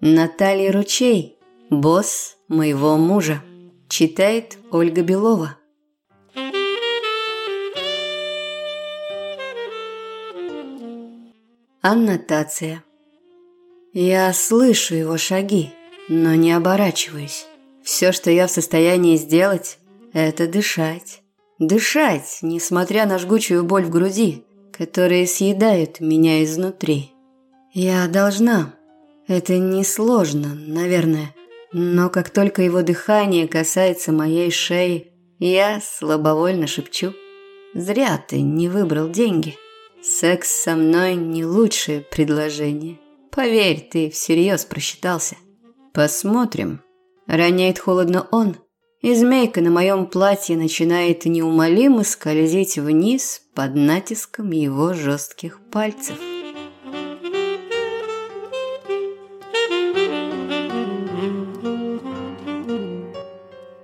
Наталья Ручей, босс моего мужа, читает Ольга Белова. Аннотация. Я слышу его шаги, но не оборачиваюсь. Все, что я в состоянии сделать, это дышать. Дышать, несмотря на жгучую боль в груди, которая съедает меня изнутри. Я должна. Это несложно, наверное. Но как только его дыхание касается моей шеи, я слабовольно шепчу. «Зря ты не выбрал деньги. Секс со мной не лучшее предложение. Поверь, ты всерьез просчитался». «Посмотрим», Роняет холодно он, и змейка на моем платье начинает неумолимо скользить вниз под натиском его жестких пальцев.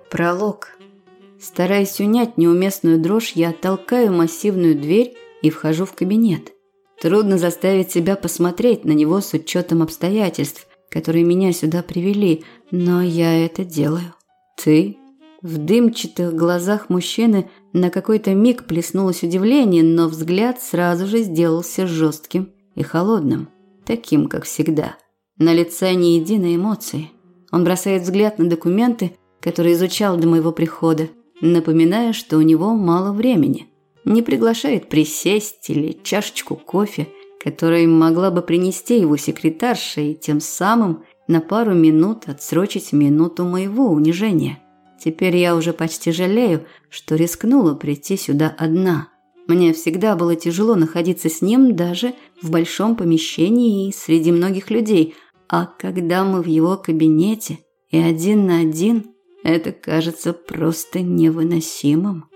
Пролог. Стараясь унять неуместную дрожь, я толкаю массивную дверь и вхожу в кабинет. Трудно заставить себя посмотреть на него с учетом обстоятельств, которые меня сюда привели, но я это делаю. Ты? В дымчатых глазах мужчины на какой-то миг плеснулось удивление, но взгляд сразу же сделался жестким и холодным, таким, как всегда. На лице ни единой эмоции. Он бросает взгляд на документы, которые изучал до моего прихода, напоминая, что у него мало времени. Не приглашает присесть или чашечку кофе – который могла бы принести его секретарша и тем самым на пару минут отсрочить минуту моего унижения. Теперь я уже почти жалею, что рискнула прийти сюда одна. Мне всегда было тяжело находиться с ним даже в большом помещении и среди многих людей, а когда мы в его кабинете и один на один, это кажется просто невыносимым.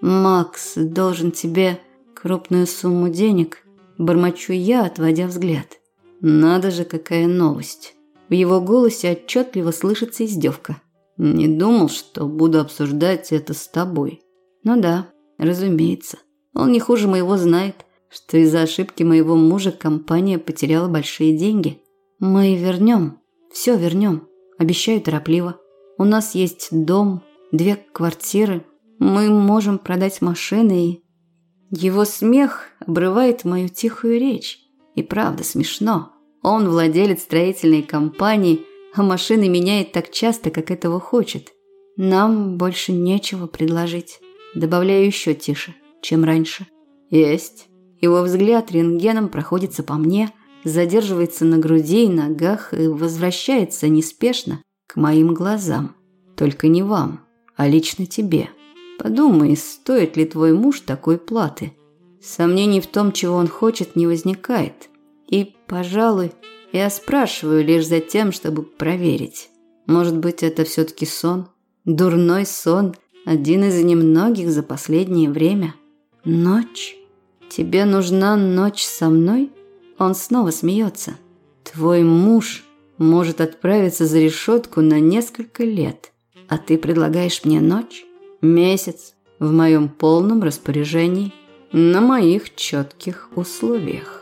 Макс должен тебе крупную сумму денег – Бормочу я, отводя взгляд. Надо же, какая новость. В его голосе отчетливо слышится издевка. Не думал, что буду обсуждать это с тобой. Ну да, разумеется. Он не хуже моего знает, что из-за ошибки моего мужа компания потеряла большие деньги. Мы вернем, все вернем. Обещаю торопливо. У нас есть дом, две квартиры. Мы можем продать машины и его смех обрывает мою тихую речь. И правда смешно. Он владелец строительной компании, а машины меняет так часто, как этого хочет. Нам больше нечего предложить. Добавляю еще тише, чем раньше. Есть. Его взгляд рентгеном проходится по мне, задерживается на груди и ногах и возвращается неспешно к моим глазам. Только не вам, а лично тебе. Подумай, стоит ли твой муж такой платы. Сомнений в том, чего он хочет, не возникает. И, пожалуй, я спрашиваю лишь за тем, чтобы проверить. Может быть, это все-таки сон? Дурной сон, один из немногих за последнее время. Ночь? Тебе нужна ночь со мной? Он снова смеется. Твой муж может отправиться за решетку на несколько лет, а ты предлагаешь мне ночь? Месяц в моем полном распоряжении на моих четких условиях.